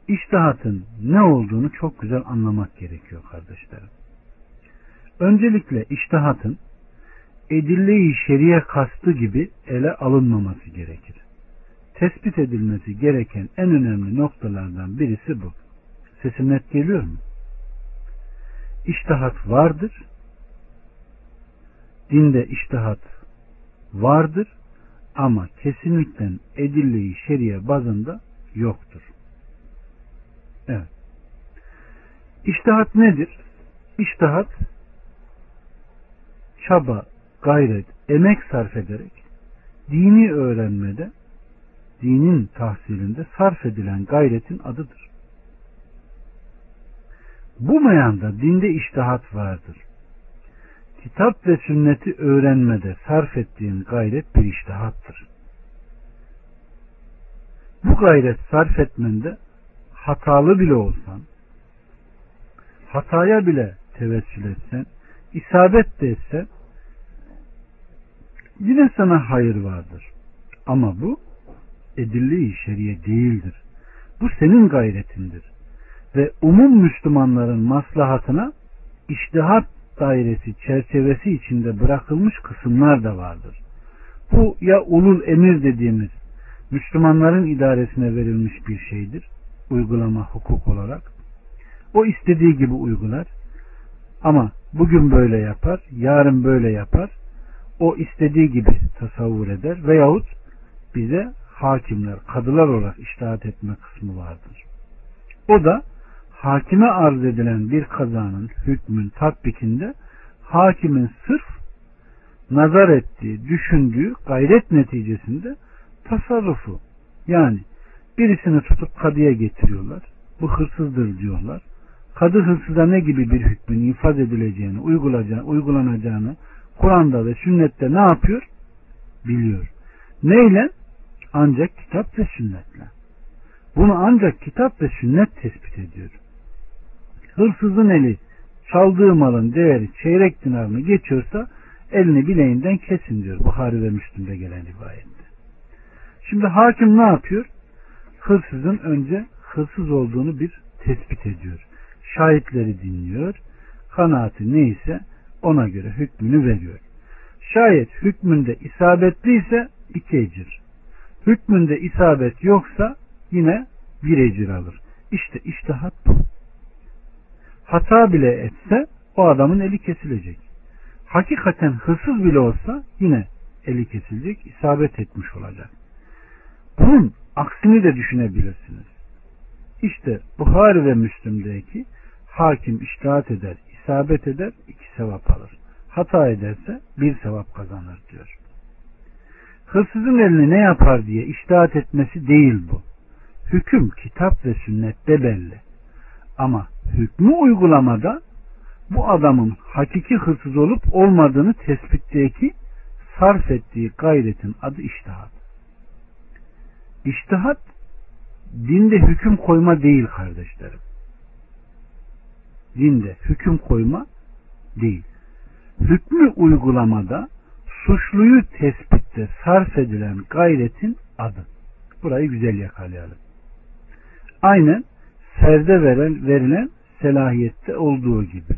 iştihatın ne olduğunu çok güzel anlamak gerekiyor kardeşlerim. Öncelikle iştihatın edille-i şeriye kastı gibi ele alınmaması gerekir. Tespit edilmesi gereken en önemli noktalardan birisi bu. Sesim net geliyor mu? İştihat vardır. Dinde iştihat vardır ama kesinlikle edille-i şeriye bazında yoktur. Evet. İştihat nedir? İştihat çaba, gayret, emek sarf ederek dini öğrenmede, dinin tahsilinde sarf edilen gayretin adıdır. Bu meyanda dinde iştihat vardır. Kitap ve sünneti öğrenmede sarf ettiğin gayret bir iştihattır. Bu gayret sarf etmende hatalı bile olsan, hataya bile tevessül etsen, isabet de etsen, yine sana hayır vardır. Ama bu edilli şeriye değildir. Bu senin gayretindir. Ve umum Müslümanların maslahatına iştihat dairesi çerçevesi içinde bırakılmış kısımlar da vardır. Bu ya ulul emir dediğimiz Müslümanların idaresine verilmiş bir şeydir uygulama hukuk olarak. O istediği gibi uygular. Ama bugün böyle yapar, yarın böyle yapar. O istediği gibi tasavvur eder veyahut bize hakimler, kadılar olarak iştahat etme kısmı vardır. O da hakime arz edilen bir kazanın hükmün tatbikinde hakimin sırf nazar ettiği, düşündüğü gayret neticesinde tasarrufu yani Birisini tutup kadıya getiriyorlar. Bu hırsızdır diyorlar. Kadı hırsıza ne gibi bir hükmün infaz edileceğini, uygulanacağını Kur'an'da ve sünnette ne yapıyor? Biliyor. Neyle? Ancak kitap ve sünnetle. Bunu ancak kitap ve sünnet tespit ediyor. Hırsızın eli çaldığı malın değeri çeyrek dinarını geçiyorsa elini bileğinden kesin diyor Buhari ve Müslüm'de gelen rivayette. Şimdi hakim ne yapıyor? Hırsızın önce hırsız olduğunu bir tespit ediyor. Şahitleri dinliyor. Kanaati neyse ona göre hükmünü veriyor. Şayet hükmünde isabetliyse iki ecir. Hükmünde isabet yoksa yine bir ecir alır. İşte iştihat bu. Hata bile etse o adamın eli kesilecek. Hakikaten hırsız bile olsa yine eli kesilecek, isabet etmiş olacak. Bunun aksini de düşünebilirsiniz. İşte Buhari ve Müslim'deki hakim iştahat eder, isabet eder, iki sevap alır. Hata ederse bir sevap kazanır diyor. Hırsızın elini ne yapar diye iştahat etmesi değil bu. Hüküm kitap ve sünnette belli. Ama hükmü uygulamada bu adamın hakiki hırsız olup olmadığını tespitteki sarf ettiği gayretin adı iştihat. İştihat dinde hüküm koyma değil kardeşlerim. Dinde hüküm koyma değil. Hükmü uygulamada suçluyu tespitte sarf edilen gayretin adı. Burayı güzel yakalayalım. Aynen serde verilen, verilen selahiyette olduğu gibi.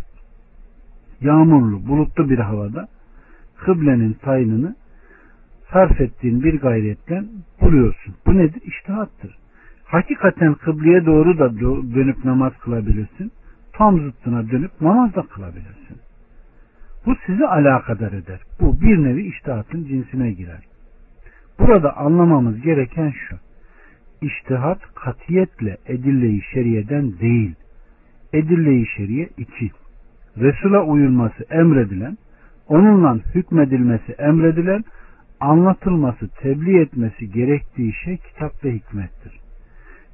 Yağmurlu, bulutlu bir havada kıblenin tayinini sarf ettiğin bir gayretten buluyorsun. Bu nedir? İştihattır. Hakikaten kıbleye doğru da dönüp namaz kılabilirsin. Tam zıttına dönüp namaz da kılabilirsin. Bu sizi alakadar eder. Bu bir nevi iştihatın cinsine girer. Burada anlamamız gereken şu. İştihat katiyetle edille-i şeriyeden değil. Edille-i şeriye iki. Resul'a uyulması emredilen, onunla hükmedilmesi emredilen, anlatılması, tebliğ etmesi gerektiği şey kitap ve hikmettir.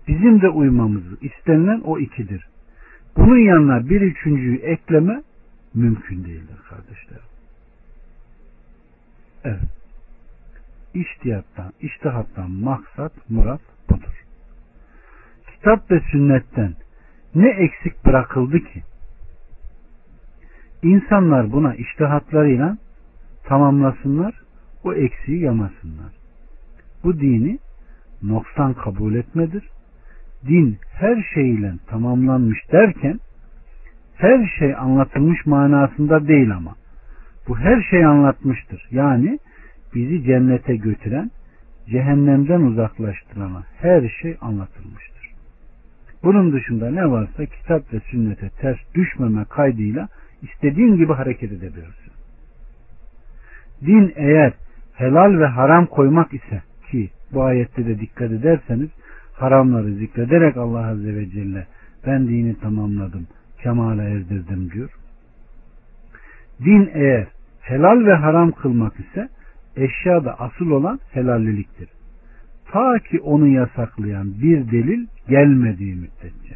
Bizim de uymamızı istenilen o ikidir. Bunun yanına bir üçüncüyü ekleme mümkün değildir kardeşlerim. Evet. İştiyattan, iştihattan maksat, murat budur. Kitap ve sünnetten ne eksik bırakıldı ki? İnsanlar buna iştihatlarıyla tamamlasınlar, o eksiği yamasınlar. Bu dini noksan kabul etmedir. Din her şeyle tamamlanmış derken her şey anlatılmış manasında değil ama bu her şey anlatmıştır. Yani bizi cennete götüren, cehennemden uzaklaştırana her şey anlatılmıştır. Bunun dışında ne varsa kitap ve sünnete ters düşmeme kaydıyla istediğin gibi hareket edebilirsin. Din eğer helal ve haram koymak ise ki bu ayette de dikkat ederseniz haramları zikrederek Allah Azze ve Celle ben dini tamamladım, kemale erdirdim diyor. Din eğer helal ve haram kılmak ise eşyada asıl olan helalliliktir. Ta ki onu yasaklayan bir delil gelmediği müddetçe.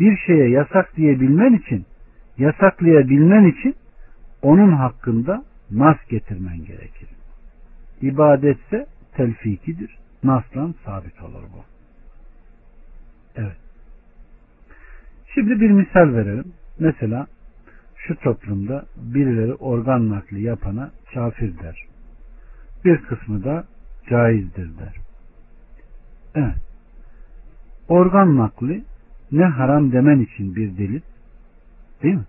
Bir şeye yasak diyebilmen için, yasaklayabilmen için onun hakkında nas getirmen gerekir. İbadetse telfikidir. Naslan sabit olur bu. Evet. Şimdi bir misal verelim. Mesela şu toplumda birileri organ nakli yapana kafir der. Bir kısmı da caizdir der. Evet. Organ nakli ne haram demen için bir delil değil mi?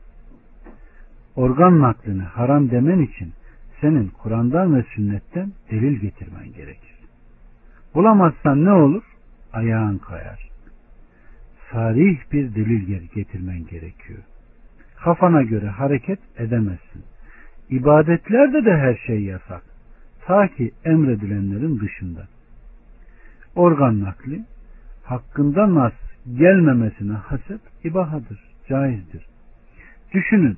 Organ naklini haram demen için senin Kur'an'dan ve sünnetten delil getirmen gerekir. Bulamazsan ne olur? Ayağın kayar. Sarih bir delil getirmen gerekiyor. Kafana göre hareket edemezsin. İbadetlerde de her şey yasak. Ta ki emredilenlerin dışında. Organ nakli hakkında nas gelmemesine hasep ibahadır, caizdir. Düşünün,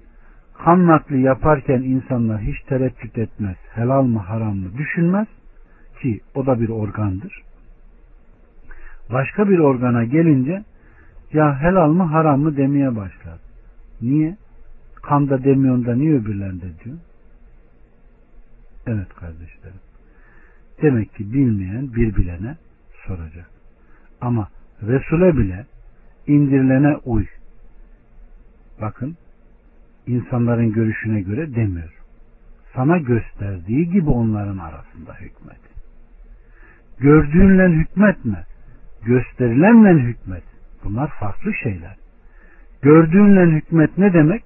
kan nakli yaparken insanlar hiç tereddüt etmez, helal mı haram mı düşünmez ki o da bir organdır. Başka bir organa gelince ya helal mı haram mı demeye başlar. Niye? Kanda demiyorsun da niye öbürlerinde diyor? Evet kardeşlerim. Demek ki bilmeyen bir bilene soracak. Ama Resul'e bile indirilene uy. Bakın insanların görüşüne göre demiyor. Sana gösterdiği gibi onların arasında hükmet. Gördüğünle hükmetme. Gösterilenle hükmet. Bunlar farklı şeyler. Gördüğünle hükmet ne demek?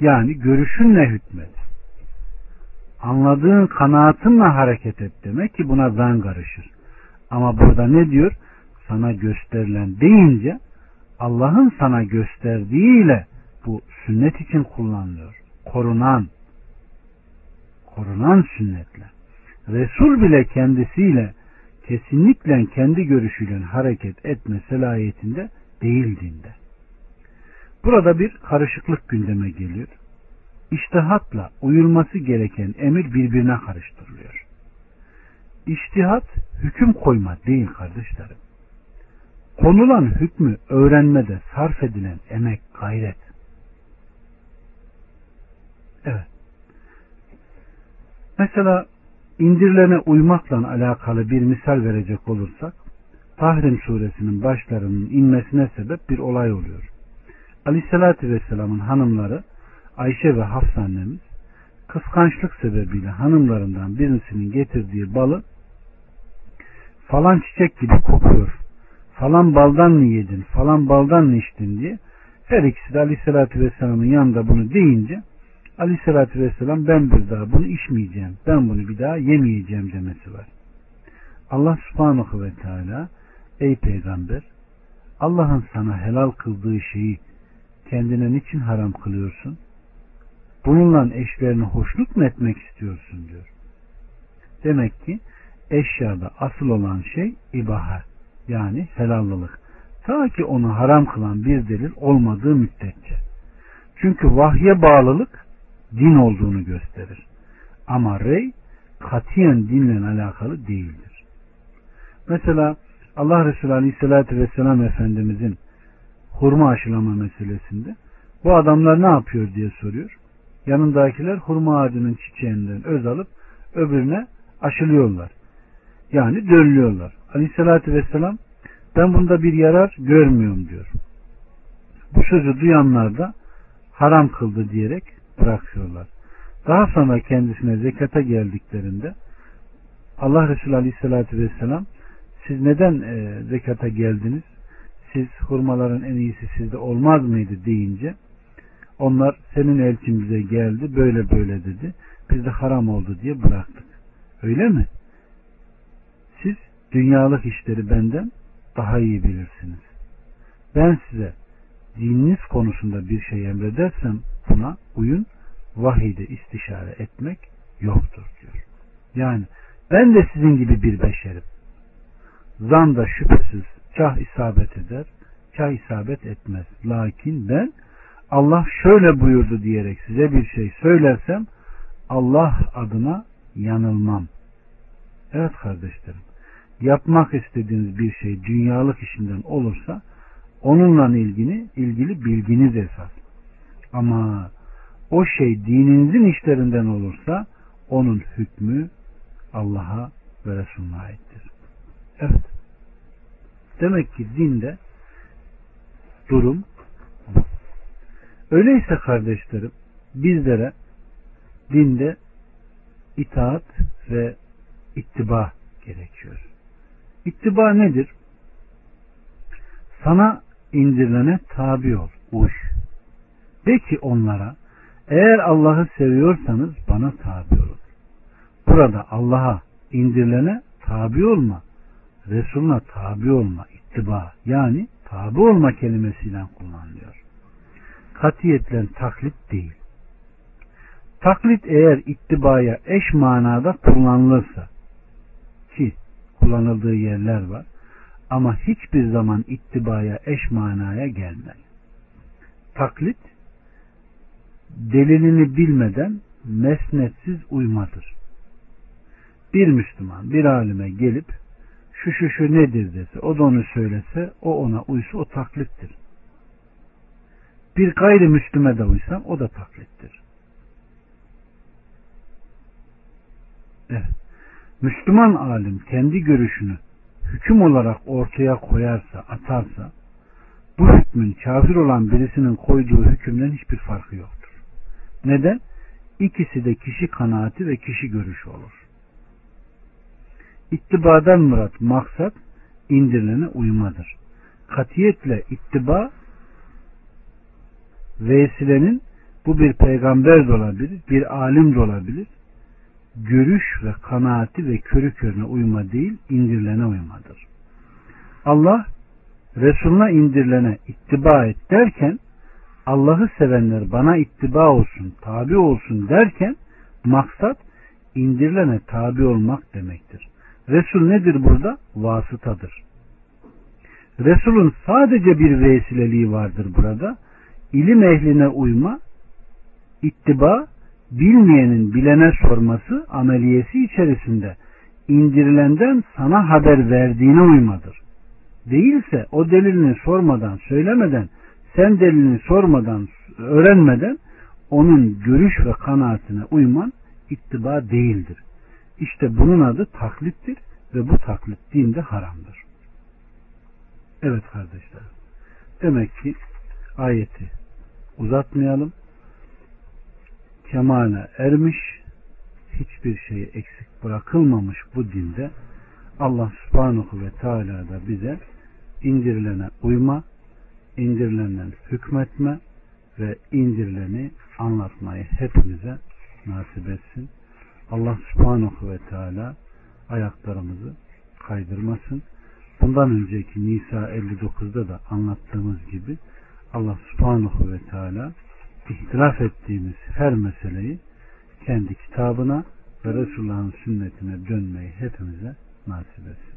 Yani görüşünle hükmet. Anladığın kanaatinle hareket et demek ki buna zan karışır. Ama burada ne diyor? Sana gösterilen deyince Allah'ın sana gösterdiğiyle bu sünnet için kullanılıyor. Korunan, korunan sünnetle. Resul bile kendisiyle kesinlikle kendi görüşüyle hareket etme selayetinde değil dinde. Burada bir karışıklık gündeme geliyor. İştihatla uyulması gereken emir birbirine karıştırılıyor. İştihat hüküm koyma değil kardeşlerim. Konulan hükmü öğrenmede sarf edilen emek, gayret. Evet. Mesela indirilene uymakla alakalı bir misal verecek olursak Tahrim suresinin başlarının inmesine sebep bir olay oluyor. Aleyhissalatü Vesselam'ın hanımları Ayşe ve Hafsa annemiz kıskançlık sebebiyle hanımlarından birisinin getirdiği balı falan çiçek gibi kokuyor. Falan baldan mı yedin, falan baldan mı içtin diye her ikisi de Aleyhisselatü Vesselam'ın yanında bunu deyince Aleyhisselatü Vesselam ben bir daha bunu içmeyeceğim, ben bunu bir daha yemeyeceğim demesi var. Allah subhanahu ve teala ey peygamber Allah'ın sana helal kıldığı şeyi kendine niçin haram kılıyorsun? Bununla eşlerini hoşnut mu etmek istiyorsun diyor. Demek ki eşyada asıl olan şey ibaha yani helallılık. Ta ki onu haram kılan bir delil olmadığı müddetçe. Çünkü vahye bağlılık din olduğunu gösterir. Ama rey katiyen dinle alakalı değildir. Mesela Allah Resulü Aleyhisselatü Vesselam Efendimizin hurma aşılama meselesinde bu adamlar ne yapıyor diye soruyor. Yanındakiler hurma ağacının çiçeğinden öz alıp öbürüne aşılıyorlar. Yani dönlüyorlar. Aleyhissalatü vesselam ben bunda bir yarar görmüyorum diyor. Bu sözü duyanlar da haram kıldı diyerek bırakıyorlar. Daha sonra kendisine zekata geldiklerinde Allah Resulü Aleyhisselatü Vesselam siz neden e, zekata geldiniz? Siz hurmaların en iyisi sizde olmaz mıydı deyince onlar senin elçin bize geldi böyle böyle dedi. Biz de haram oldu diye bıraktık. Öyle mi? Siz dünyalık işleri benden daha iyi bilirsiniz. Ben size dininiz konusunda bir şey emredersem buna uyun, vahide istişare etmek yoktur diyor. Yani ben de sizin gibi bir beşerim. Zan da şüphesiz kah isabet eder, kah isabet etmez. Lakin ben Allah şöyle buyurdu diyerek size bir şey söylersem Allah adına yanılmam. Evet kardeşlerim yapmak istediğiniz bir şey dünyalık işinden olursa onunla ilgili ilgili bilginiz esas. Ama o şey dininizin işlerinden olursa onun hükmü Allah'a ve Resulüne aittir. Evet. Demek ki dinde durum bu. Öyleyse kardeşlerim bizlere dinde itaat ve ittiba gerekiyor. İttiba nedir? Sana indirilene tabi ol, uy. De ki onlara, eğer Allah'ı seviyorsanız bana tabi olun. Burada Allah'a indirilene tabi olma, Resuluna tabi olma, ittiba yani tabi olma kelimesiyle kullanılıyor. Katiyetle taklit değil. Taklit eğer ittibaya eş manada kullanılırsa ki kullanıldığı yerler var. Ama hiçbir zaman ittibaya eş manaya gelmez. Taklit delilini bilmeden mesnetsiz uymadır. Bir Müslüman bir alime gelip şu şu şu nedir dese o da onu söylese o ona uysa o taklittir. Bir gayrimüslime de uysam o da taklittir. Evet. Müslüman alim kendi görüşünü hüküm olarak ortaya koyarsa, atarsa bu hükmün kafir olan birisinin koyduğu hükümden hiçbir farkı yoktur. Neden? İkisi de kişi kanaati ve kişi görüşü olur. İttibadan murat maksat indirilene uymadır. Katiyetle ittiba vesilenin bu bir peygamber de olabilir, bir alim de olabilir, görüş ve kanaati ve körü körüne uyma değil, indirilene uymadır. Allah Resuluna indirilene ittiba et derken Allah'ı sevenler bana ittiba olsun, tabi olsun derken maksat indirilene tabi olmak demektir. Resul nedir burada? Vasıtadır. Resulün sadece bir vesileliği vardır burada. İlim ehline uyma, ittiba, bilmeyenin bilene sorması ameliyesi içerisinde indirilenden sana haber verdiğine uymadır. Değilse o delilini sormadan, söylemeden, sen delilini sormadan, öğrenmeden onun görüş ve kanaatine uyman ittiba değildir. İşte bunun adı taklittir ve bu taklit dinde haramdır. Evet kardeşler. Demek ki ayeti uzatmayalım. Kemale ermiş, hiçbir şey eksik bırakılmamış bu dinde Allah subhanahu ve teala da bize indirilene uyma, indirilenden hükmetme ve indirileni anlatmayı hepimize nasip etsin. Allah subhanahu ve teala ayaklarımızı kaydırmasın. Bundan önceki Nisa 59'da da anlattığımız gibi Allah subhanahu ve teala ihtilaf ettiğimiz her meseleyi kendi kitabına ve Resulullah'ın sünnetine dönmeyi hepimize nasip etsin.